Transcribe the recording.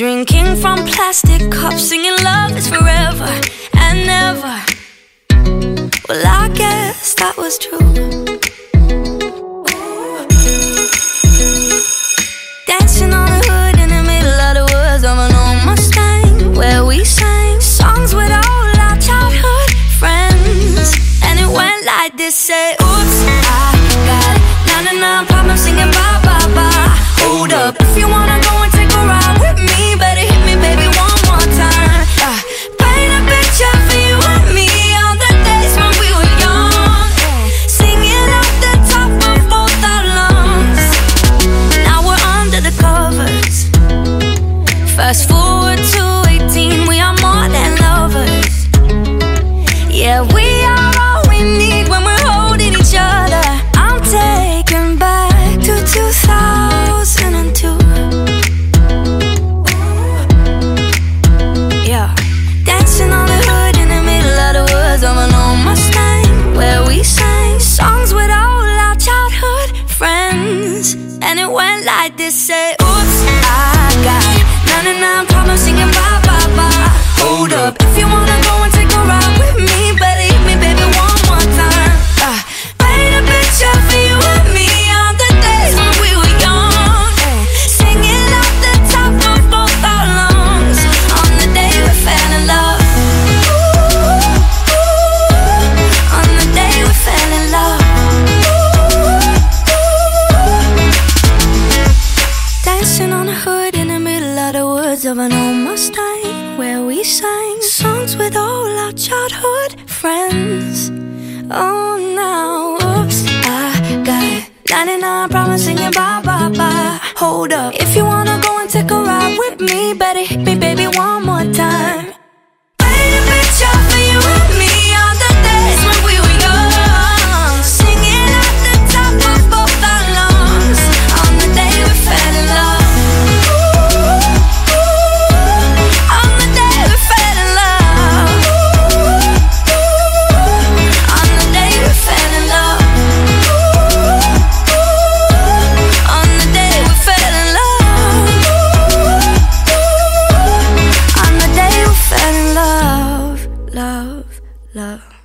Drinking from plastic cups, singing love is forever and never. Well, I guess that was true. Dancing on the hood in the middle of the woods of an old Mustang, where we sang songs with all our childhood friends. And it went like this: say, Fast forward to 18, we are more than lovers. Yeah, we are all we need when we're holding each other. I'm taken back to 2002. Yeah, dancing on the hood in the middle of the woods of an old Mustang, where we sang songs with all our childhood friends. And it went like this: say, Oops, I of of an old Mustang, where we sang songs with all our childhood friends. Oh, now, oops, I got 99 problems singing bye bye bye. Hold up, if you wanna go and take a ride with me, better me, baby, love.